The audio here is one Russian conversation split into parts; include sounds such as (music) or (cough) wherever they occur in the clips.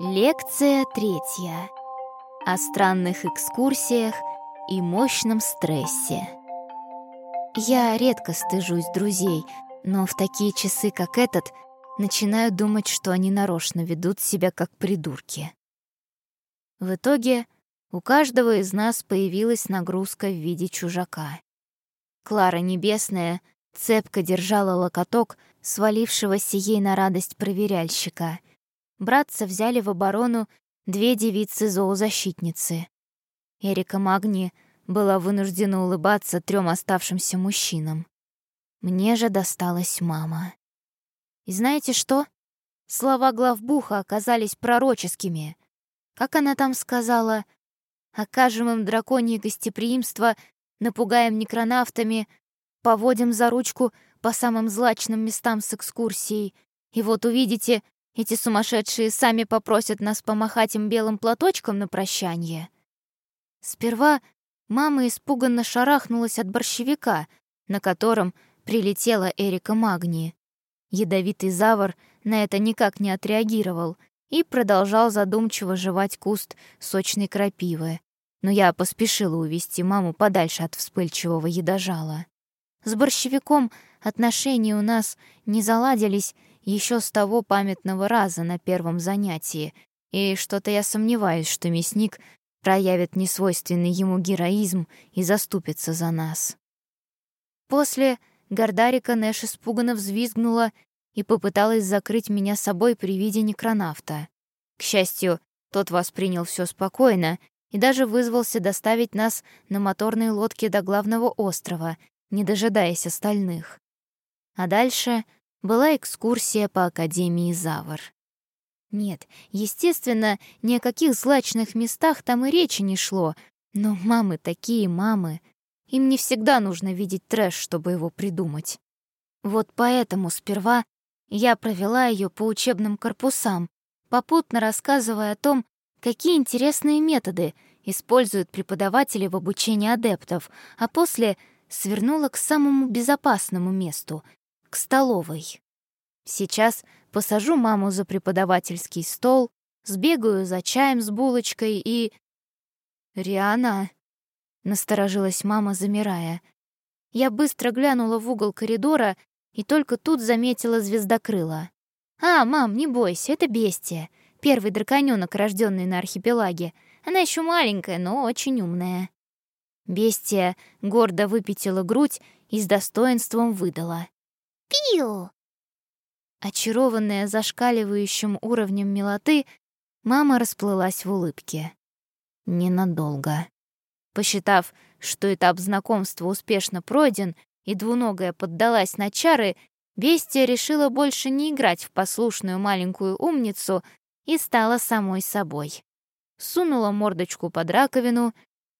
Лекция третья. О странных экскурсиях и мощном стрессе. Я редко стыжусь друзей, но в такие часы, как этот, начинаю думать, что они нарочно ведут себя как придурки. В итоге у каждого из нас появилась нагрузка в виде чужака. Клара Небесная цепко держала локоток свалившегося ей на радость проверяльщика — братца взяли в оборону две девицы-зоозащитницы. Эрика Магни была вынуждена улыбаться трем оставшимся мужчинам. Мне же досталась мама. И знаете что? Слова главбуха оказались пророческими. Как она там сказала? «Окажем им драконье гостеприимство, напугаем некронавтами, поводим за ручку по самым злачным местам с экскурсией, и вот увидите, эти сумасшедшие сами попросят нас помахать им белым платочком на прощание. Сперва мама испуганно шарахнулась от борщевика, на котором прилетела Эрика Магни. Ядовитый завор на это никак не отреагировал и продолжал задумчиво жевать куст сочной крапивы. Но я поспешила увести маму подальше от вспыльчивого едожала. С борщевиком отношения у нас не заладились еще с того памятного раза на первом занятии, и что-то я сомневаюсь, что мясник проявит несвойственный ему героизм и заступится за нас. После Гордарика Нэш испуганно взвизгнула и попыталась закрыть меня собой при виде некронавта. К счастью, тот воспринял все спокойно и даже вызвался доставить нас на моторной лодке до главного острова, не дожидаясь остальных. А дальше была экскурсия по Академии Завр. Нет, естественно, ни о каких злачных местах там и речи не шло, но мамы такие мамы. Им не всегда нужно видеть трэш, чтобы его придумать. Вот поэтому сперва я провела ее по учебным корпусам, попутно рассказывая о том, какие интересные методы используют преподаватели в обучении адептов, а после свернула к самому безопасному месту — к столовой. Сейчас посажу маму за преподавательский стол, сбегаю за чаем с булочкой и... «Риана!» — насторожилась мама, замирая. Я быстро глянула в угол коридора и только тут заметила звездокрыла. «А, мам, не бойся, это бестия. Первый драконёнок, рожденный на архипелаге. Она еще маленькая, но очень умная». Бестия гордо выпятила грудь и с достоинством выдала. Пиу!» Очарованная зашкаливающим уровнем милоты, мама расплылась в улыбке. Ненадолго. Посчитав, что этап знакомства успешно пройден и двуногая поддалась на чары, Бестия решила больше не играть в послушную маленькую умницу и стала самой собой. Сунула мордочку под раковину,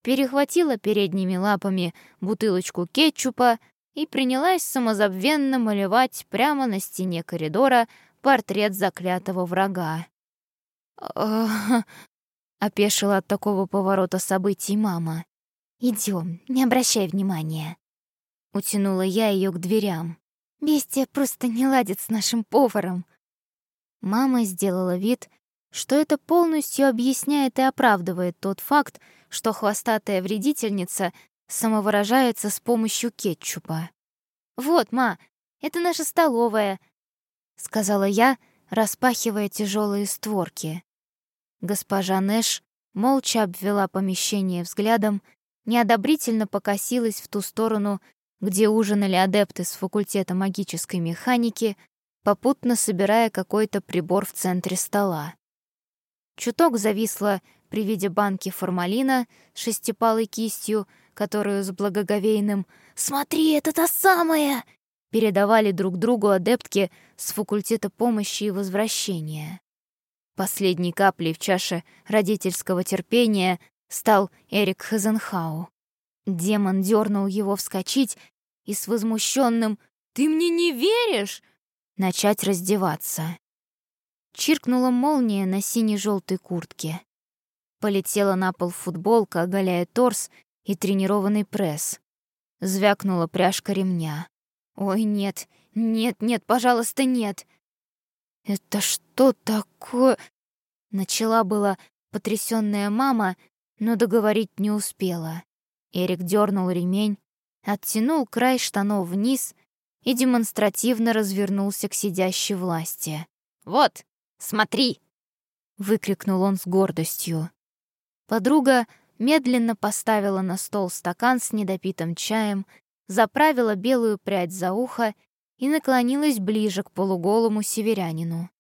перехватила передними лапами бутылочку кетчупа, и принялась самозабвенно малевать прямо на стене коридора портрет заклятого врага. (laughs) опешила от такого поворота событий мама. Идем, не обращай внимания. Утянула я ее к дверям. Бестия просто не ладит с нашим поваром. Мама сделала вид, что это полностью объясняет и оправдывает тот факт, что хвостатая вредительница самовыражается с помощью кетчупа. «Вот, ма, это наша столовая», — сказала я, распахивая тяжелые створки. Госпожа Нэш молча обвела помещение взглядом, неодобрительно покосилась в ту сторону, где ужинали адепты с факультета магической механики, попутно собирая какой-то прибор в центре стола. Чуток зависла при виде банки формалина с шестипалой кистью, которую с благоговейным «Смотри, это та самая!» передавали друг другу адептки с факультета помощи и возвращения. Последней каплей в чаше родительского терпения стал Эрик Хазенхау. Демон дернул его вскочить и с возмущенным «Ты мне не веришь?» начать раздеваться. Чиркнула молния на сине-желтой куртке. Полетела на пол футболка, оголяя торс и тренированный пресс. Звякнула пряжка ремня. «Ой, нет, нет, нет, пожалуйста, нет!» «Это что такое?» Начала была потрясённая мама, но договорить не успела. Эрик дернул ремень, оттянул край штанов вниз и демонстративно развернулся к сидящей власти. «Вот, смотри!» — выкрикнул он с гордостью. Подруга медленно поставила на стол стакан с недопитым чаем, заправила белую прядь за ухо и наклонилась ближе к полуголому северянину.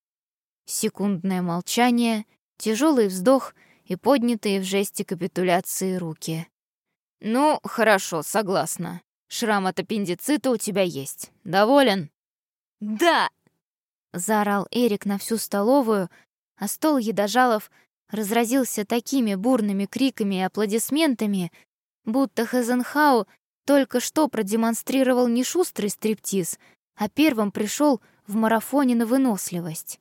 Секундное молчание, тяжелый вздох и поднятые в жесте капитуляции руки. «Ну, хорошо, согласна. Шрам от аппендицита у тебя есть. Доволен?» «Да!» — заорал Эрик на всю столовую, а стол едожалов разразился такими бурными криками и аплодисментами, будто Хазенхау только что продемонстрировал не шустрый стриптиз, а первым пришел в марафоне на выносливость.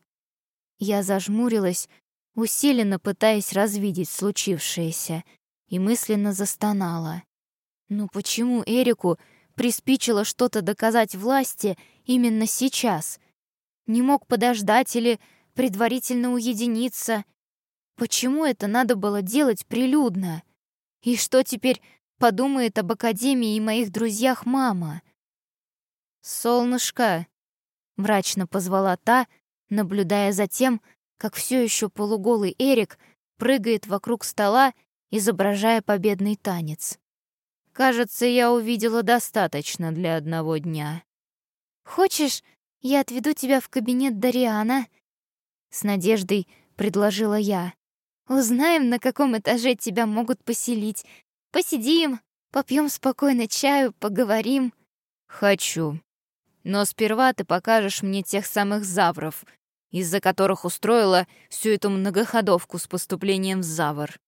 Я зажмурилась, усиленно пытаясь развидеть случившееся, и мысленно застонала. Ну почему Эрику приспичило что-то доказать власти именно сейчас? Не мог подождать или предварительно уединиться? Почему это надо было делать прилюдно? И что теперь подумает об Академии и моих друзьях мама? «Солнышко!» — мрачно позвала та, наблюдая за тем, как все еще полуголый Эрик прыгает вокруг стола, изображая победный танец. «Кажется, я увидела достаточно для одного дня». «Хочешь, я отведу тебя в кабинет Дариана?» С надеждой предложила я. Узнаем, на каком этаже тебя могут поселить. Посидим, попьем спокойно чаю, поговорим. Хочу. Но сперва ты покажешь мне тех самых завров, из-за которых устроила всю эту многоходовку с поступлением в Завр.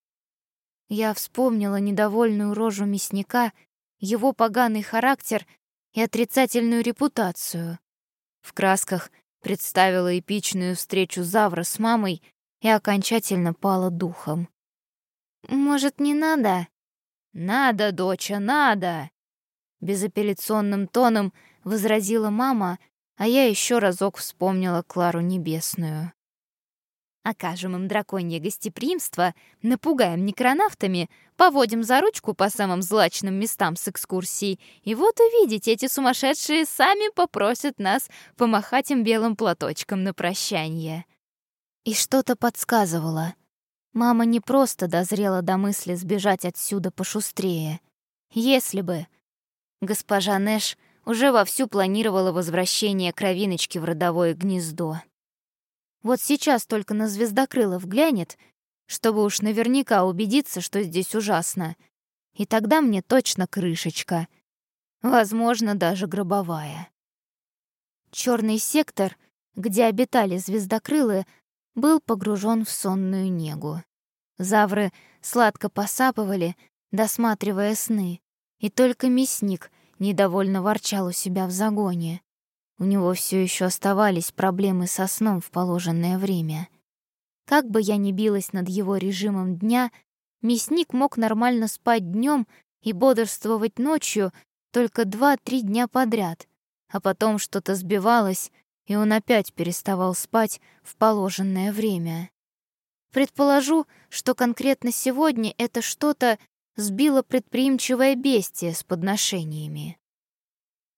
Я вспомнила недовольную рожу мясника, его поганый характер и отрицательную репутацию. В красках представила эпичную встречу Завра с мамой и окончательно пала духом. «Может, не надо?» «Надо, доча, надо!» Безапелляционным тоном возразила мама, а я еще разок вспомнила Клару Небесную. Окажем им драконье гостеприимство, напугаем некронавтами, поводим за ручку по самым злачным местам с экскурсией, и вот увидите, эти сумасшедшие сами попросят нас помахать им белым платочком на прощание. И что-то подсказывало. Мама не просто дозрела до мысли сбежать отсюда пошустрее. Если бы... Госпожа Нэш уже вовсю планировала возвращение кровиночки в родовое гнездо. Вот сейчас только на звездокрылов глянет, чтобы уж наверняка убедиться, что здесь ужасно. И тогда мне точно крышечка. Возможно, даже гробовая. Черный сектор, где обитали звездокрылы, был погружен в сонную негу. Завры сладко посапывали, досматривая сны, и только мясник недовольно ворчал у себя в загоне. У него все еще оставались проблемы со сном в положенное время. Как бы я ни билась над его режимом дня, мясник мог нормально спать днем и бодрствовать ночью только два-три дня подряд, а потом что-то сбивалось, и он опять переставал спать в положенное время. Предположу, что конкретно сегодня это что-то сбило предприимчивое бестие с подношениями.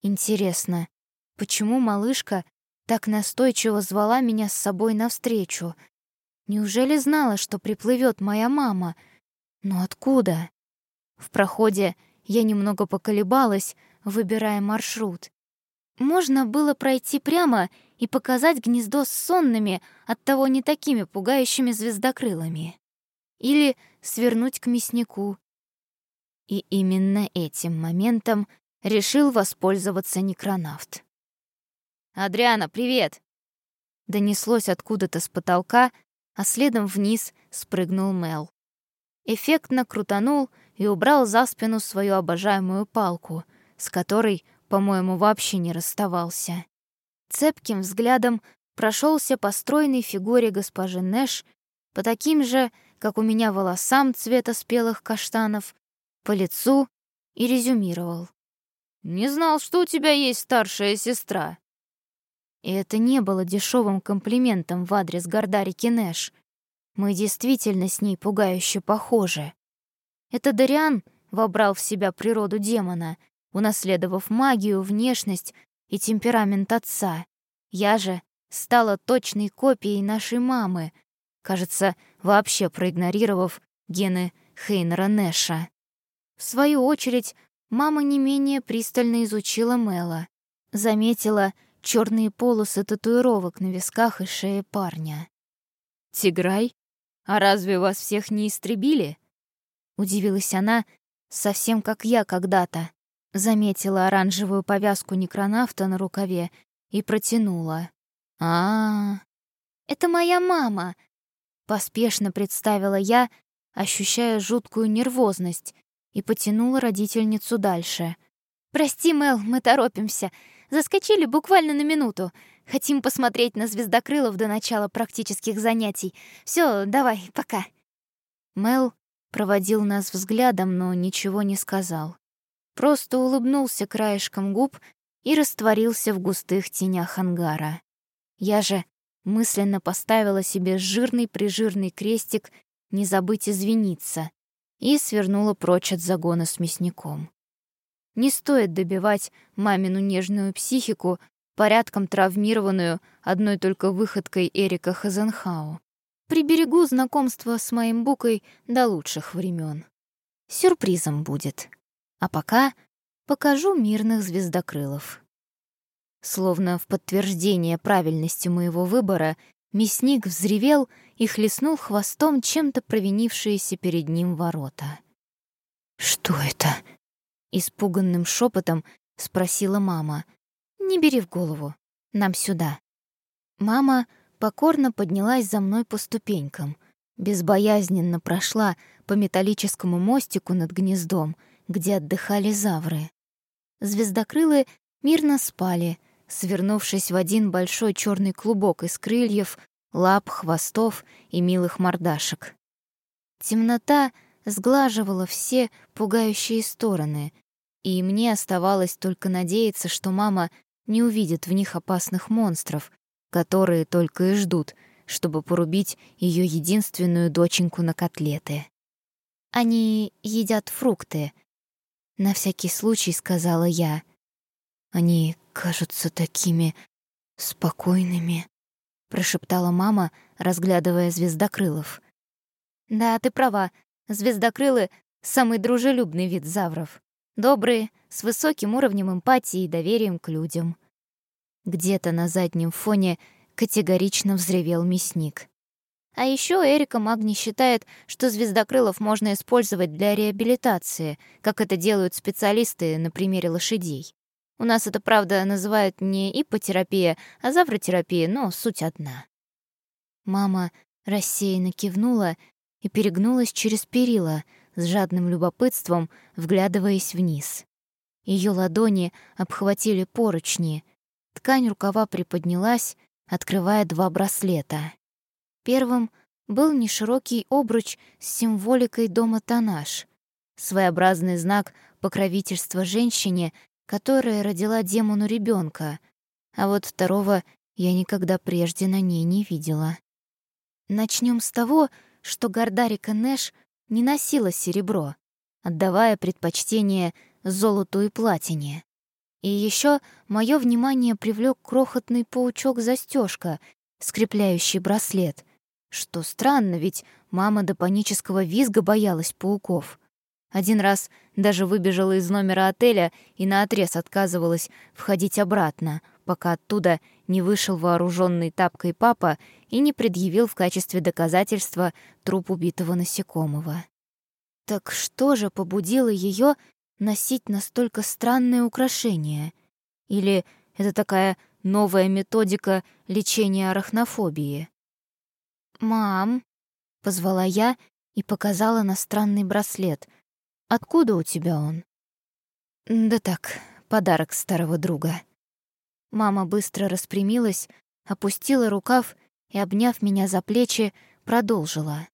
Интересно, почему малышка так настойчиво звала меня с собой навстречу? Неужели знала, что приплывет моя мама? Но откуда? В проходе я немного поколебалась, выбирая маршрут. Можно было пройти прямо и показать гнездо с сонными, оттого не такими пугающими звездокрылами. Или свернуть к мяснику. И именно этим моментом решил воспользоваться некронавт. «Адриана, привет!» Донеслось откуда-то с потолка, а следом вниз спрыгнул Мел. Эффектно крутанул и убрал за спину свою обожаемую палку, с которой по-моему, вообще не расставался. Цепким взглядом прошелся по стройной фигуре госпожи Нэш, по таким же, как у меня, волосам цвета спелых каштанов, по лицу и резюмировал. «Не знал, что у тебя есть старшая сестра». И это не было дешевым комплиментом в адрес Гордарики Нэш. Мы действительно с ней пугающе похожи. Это Дариан вобрал в себя природу демона, унаследовав магию, внешность и темперамент отца. Я же стала точной копией нашей мамы, кажется, вообще проигнорировав гены Хейнера Нэша. В свою очередь, мама не менее пристально изучила Мэла, заметила черные полосы татуировок на висках и шее парня. «Тиграй? А разве вас всех не истребили?» Удивилась она, совсем как я когда-то. Заметила оранжевую повязку некронавта на рукаве и протянула. а, -а, -а Это моя мама!» Поспешно представила я, ощущая жуткую нервозность, и потянула родительницу дальше. «Прости, Мел, мы торопимся. Заскочили буквально на минуту. Хотим посмотреть на звездокрылов до начала практических занятий. Все, давай, пока». Мел проводил нас взглядом, но ничего не сказал. Просто улыбнулся краешком губ и растворился в густых тенях ангара. Я же мысленно поставила себе жирный-прижирный крестик «Не забыть извиниться» и свернула прочь от загона с мясником. Не стоит добивать мамину нежную психику, порядком травмированную одной только выходкой Эрика Хазенхау. Приберегу знакомство с моим Букой до лучших времен. Сюрпризом будет. А пока покажу мирных звездокрылов. Словно в подтверждение правильности моего выбора, мясник взревел и хлестнул хвостом чем-то провинившиеся перед ним ворота. «Что это?» — испуганным шепотом спросила мама. «Не бери в голову. Нам сюда». Мама покорно поднялась за мной по ступенькам, безбоязненно прошла по металлическому мостику над гнездом, где отдыхали завры. Звездокрылы мирно спали, свернувшись в один большой черный клубок из крыльев, лап, хвостов и милых мордашек. Темнота сглаживала все пугающие стороны, и мне оставалось только надеяться, что мама не увидит в них опасных монстров, которые только и ждут, чтобы порубить ее единственную доченьку на котлеты. Они едят фрукты. На всякий случай сказала я. Они кажутся такими спокойными, прошептала мама, разглядывая звездокрылов. Да, ты права. Звездокрылы — самый дружелюбный вид завров. Добрые, с высоким уровнем эмпатии и доверием к людям. Где-то на заднем фоне категорично взревел мясник. А еще Эрика Магни считает, что звездокрылов можно использовать для реабилитации, как это делают специалисты на примере лошадей. У нас это, правда, называют не ипотерапия, а завротерапия, но суть одна. Мама рассеянно кивнула и перегнулась через перила, с жадным любопытством вглядываясь вниз. Ее ладони обхватили поручни, Ткань рукава приподнялась, открывая два браслета. Первым был неширокий обруч с символикой дома Танаш, своеобразный знак покровительства женщине, которая родила демону ребенка, а вот второго я никогда прежде на ней не видела. Начнем с того, что Гардарика Нэш не носила серебро, отдавая предпочтение золоту и платине. И еще мое внимание привлек крохотный паучок застежка, скрепляющий браслет. Что странно, ведь мама до панического визга боялась пауков. Один раз даже выбежала из номера отеля и наотрез отказывалась входить обратно, пока оттуда не вышел вооруженный тапкой папа и не предъявил в качестве доказательства труп убитого насекомого. Так что же побудило ее носить настолько странное украшение? Или это такая новая методика лечения арахнофобии? «Мам», — позвала я и показала на странный браслет. «Откуда у тебя он?» «Да так, подарок старого друга». Мама быстро распрямилась, опустила рукав и, обняв меня за плечи, продолжила.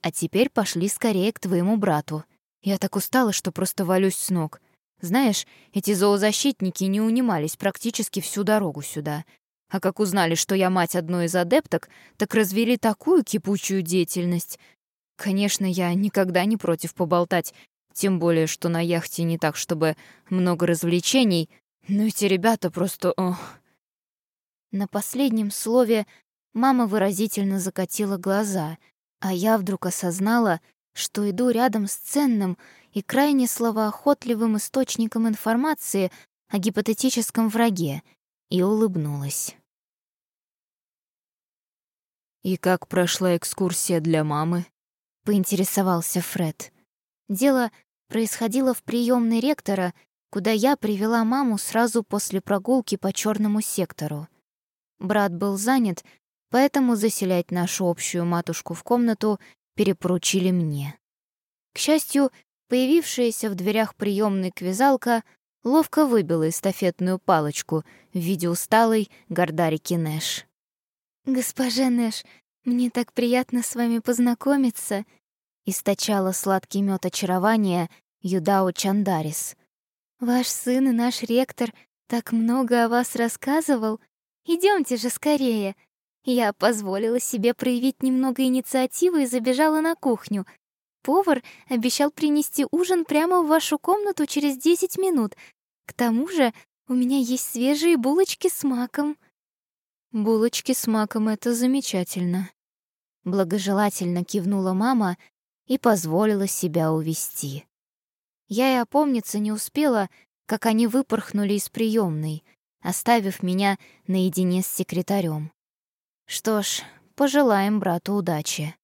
«А теперь пошли скорее к твоему брату. Я так устала, что просто валюсь с ног. Знаешь, эти зоозащитники не унимались практически всю дорогу сюда. А как узнали, что я мать одной из адепток, так развели такую кипучую деятельность. Конечно, я никогда не против поболтать, тем более, что на яхте не так, чтобы много развлечений, но эти ребята просто... Ох. На последнем слове мама выразительно закатила глаза, а я вдруг осознала, что иду рядом с ценным и крайне словоохотливым источником информации о гипотетическом враге, и улыбнулась. «И как прошла экскурсия для мамы?» — поинтересовался Фред. Дело происходило в приемной ректора, куда я привела маму сразу после прогулки по черному сектору. Брат был занят, поэтому заселять нашу общую матушку в комнату перепоручили мне. К счастью, появившаяся в дверях приемной квизалка ловко выбила эстафетную палочку в виде усталой Гордарики Нэш. «Госпожа Нэш, мне так приятно с вами познакомиться», источала сладкий мед очарования Юдао Чандарис. «Ваш сын и наш ректор так много о вас рассказывал. Идемте же скорее». Я позволила себе проявить немного инициативы и забежала на кухню. Повар обещал принести ужин прямо в вашу комнату через 10 минут. К тому же у меня есть свежие булочки с маком. Булочки с маком — это замечательно. Благожелательно кивнула мама и позволила себя увести. Я и опомниться не успела, как они выпорхнули из приемной, оставив меня наедине с секретарем. Что ж, пожелаем брату удачи.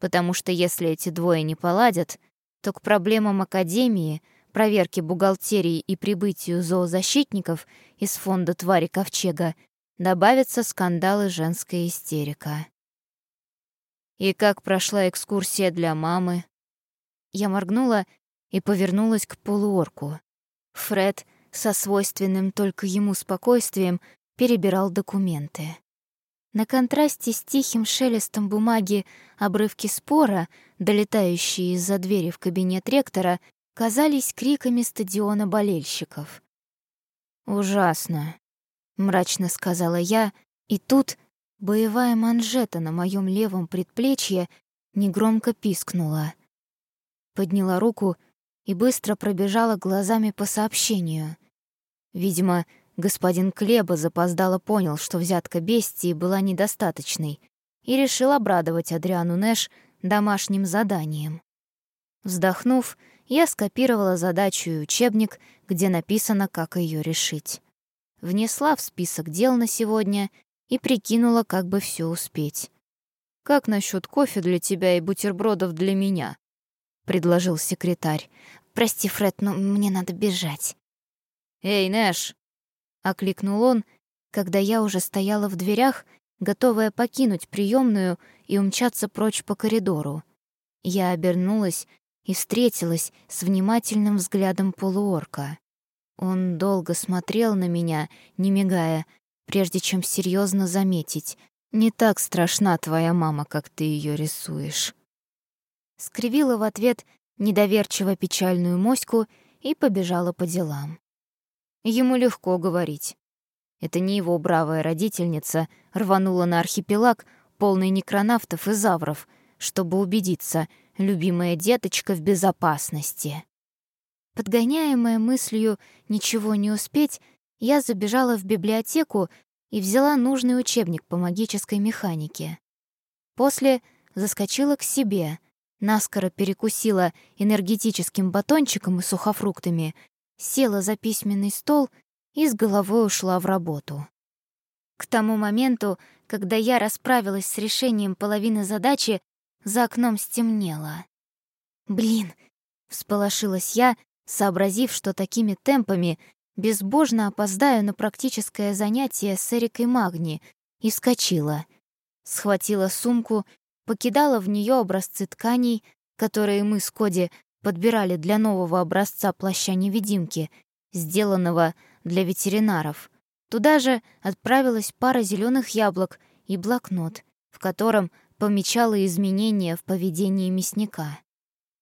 Потому что если эти двое не поладят, то к проблемам Академии, проверке бухгалтерии и прибытию зоозащитников из фонда «Твари Ковчега» добавятся скандалы женская истерика. «И как прошла экскурсия для мамы?» Я моргнула и повернулась к полуорку. Фред со свойственным только ему спокойствием перебирал документы. На контрасте с тихим шелестом бумаги обрывки спора, долетающие из-за двери в кабинет ректора, казались криками стадиона болельщиков. «Ужасно», — мрачно сказала я, и тут боевая манжета на моем левом предплечье негромко пискнула. Подняла руку и быстро пробежала глазами по сообщению. Видимо, господин Клеба запоздало понял, что взятка бестии была недостаточной и решил обрадовать Адриану Нэш домашним заданием. Вздохнув, я скопировала задачу и учебник, где написано, как ее решить. Внесла в список дел на сегодня и прикинула, как бы все успеть. «Как насчет кофе для тебя и бутербродов для меня?» — предложил секретарь. «Прости, Фред, но мне надо бежать». «Эй, Нэш!» — окликнул он, когда я уже стояла в дверях, готовая покинуть приемную и умчаться прочь по коридору. Я обернулась и встретилась с внимательным взглядом полуорка. Он долго смотрел на меня, не мигая, прежде чем серьезно заметить. «Не так страшна твоя мама, как ты ее рисуешь» скривила в ответ недоверчиво печальную моську и побежала по делам. Ему легко говорить. Это не его бравая родительница рванула на архипелаг, полный некронавтов и завров, чтобы убедиться, любимая деточка в безопасности. Подгоняемая мыслью «ничего не успеть», я забежала в библиотеку и взяла нужный учебник по магической механике. После заскочила к себе, наскоро перекусила энергетическим батончиком и сухофруктами, села за письменный стол и с головой ушла в работу. К тому моменту, когда я расправилась с решением половины задачи, за окном стемнело. «Блин!» — всполошилась я, сообразив, что такими темпами безбожно опоздаю на практическое занятие с Эрикой Магни, и вскочила. Схватила сумку покидала в нее образцы тканей, которые мы с Коди подбирали для нового образца плаща-невидимки, сделанного для ветеринаров. Туда же отправилась пара зеленых яблок и блокнот, в котором помечала изменения в поведении мясника.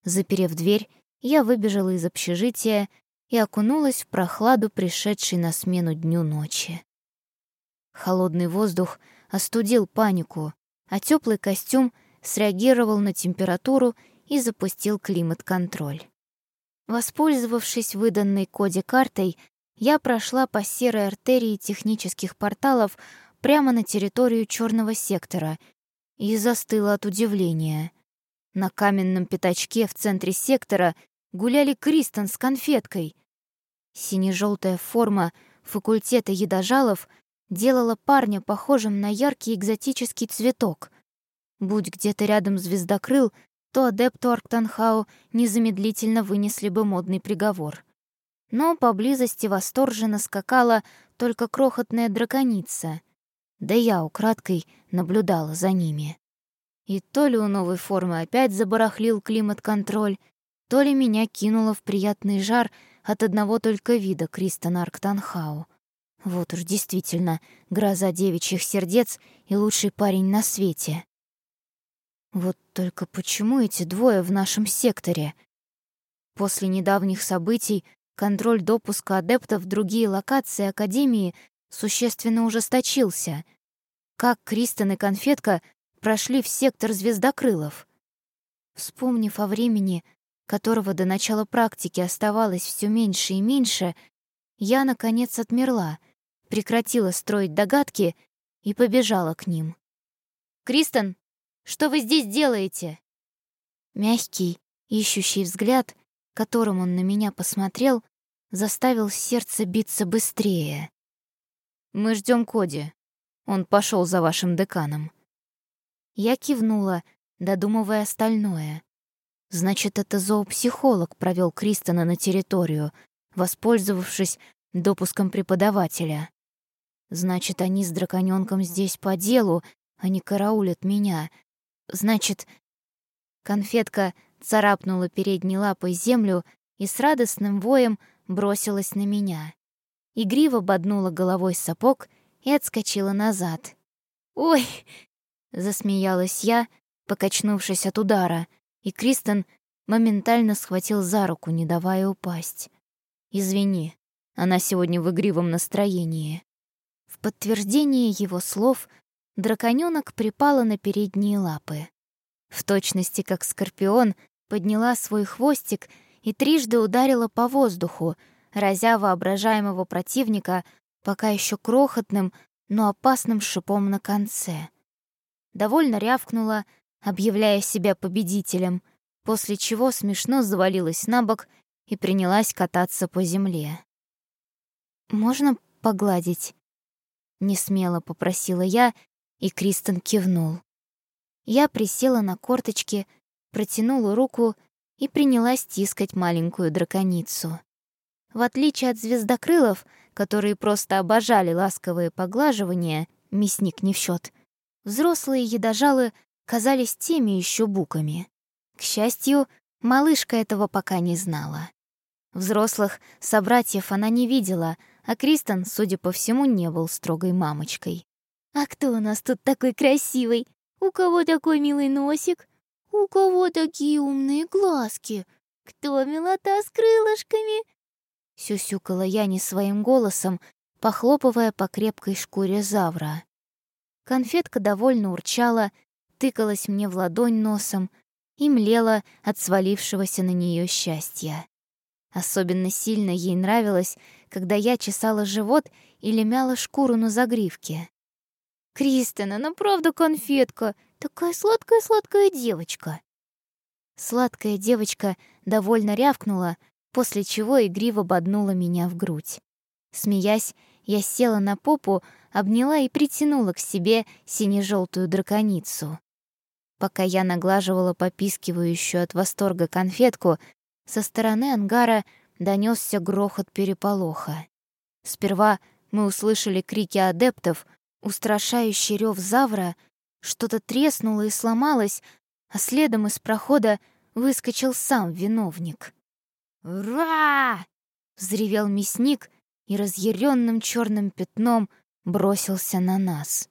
Заперев дверь, я выбежала из общежития и окунулась в прохладу, пришедшей на смену дню ночи. Холодный воздух остудил панику, а теплый костюм среагировал на температуру и запустил климат-контроль. Воспользовавшись выданной коде картой, я прошла по серой артерии технических порталов прямо на территорию черного сектора и застыла от удивления. На каменном пятачке в центре сектора гуляли Кристен с конфеткой. Сине-желтая форма факультета едожалов делала парня похожим на яркий экзотический цветок. Будь где-то рядом звездокрыл, то адепту Арктанхау незамедлительно вынесли бы модный приговор. Но поблизости восторженно скакала только крохотная драконица — да я украдкой наблюдала за ними. И то ли у новой формы опять забарахлил климат-контроль, то ли меня кинуло в приятный жар от одного только вида Кристона Арктанхау. Вот уж действительно гроза девичьих сердец и лучший парень на свете. Вот только почему эти двое в нашем секторе? После недавних событий контроль допуска адептов в другие локации Академии существенно ужесточился. Как Кристен и Конфетка прошли в сектор звездокрылов. Вспомнив о времени, которого до начала практики оставалось все меньше и меньше, я, наконец, отмерла, прекратила строить догадки и побежала к ним. «Кристен, что вы здесь делаете?» Мягкий, ищущий взгляд, которым он на меня посмотрел, заставил сердце биться быстрее. Мы ждем Коди. Он пошел за вашим деканом. Я кивнула, додумывая остальное. Значит, это зоопсихолог провел Кристона на территорию, воспользовавшись допуском преподавателя. Значит, они с драконёнком здесь по делу, не караулят меня. Значит, конфетка царапнула передней лапой землю и с радостным воем бросилась на меня. Игриво боднула головой сапог и отскочила назад. «Ой!» — засмеялась я, покачнувшись от удара, и Кристен моментально схватил за руку, не давая упасть. «Извини, она сегодня в игривом настроении». В подтверждение его слов драконёнок припала на передние лапы. В точности, как скорпион, подняла свой хвостик и трижды ударила по воздуху, разя воображаемого противника пока еще крохотным, но опасным шипом на конце. Довольно рявкнула, объявляя себя победителем, после чего смешно завалилась на бок и принялась кататься по земле. «Можно погладить?» — несмело попросила я, и Кристен кивнул. Я присела на корточки, протянула руку и принялась тискать маленькую драконицу. В отличие от звездокрылов, которые просто обожали ласковые поглаживания, мясник не в счет, взрослые едожалы казались теми еще буками. К счастью, малышка этого пока не знала. Взрослых собратьев она не видела, а Кристен, судя по всему, не был строгой мамочкой. «А кто у нас тут такой красивый? У кого такой милый носик? У кого такие умные глазки? Кто милота с крылышками? Сюсюкала я не своим голосом, похлопывая по крепкой шкуре завра. Конфетка довольно урчала, тыкалась мне в ладонь носом и млела от свалившегося на нее счастья. Особенно сильно ей нравилось, когда я чесала живот или мяла шкуру на загривке. «Кристина, она правда конфетка, такая сладкая-сладкая девочка!» Сладкая девочка довольно рявкнула, после чего игриво боднула меня в грудь. Смеясь, я села на попу, обняла и притянула к себе сине-желтую драконицу. Пока я наглаживала попискивающую от восторга конфетку, со стороны ангара донесся грохот переполоха. Сперва мы услышали крики адептов, устрашающий рев завра, что-то треснуло и сломалось, а следом из прохода выскочил сам виновник. «Ура!» — взревел мясник и разъяренным черным пятном бросился на нас.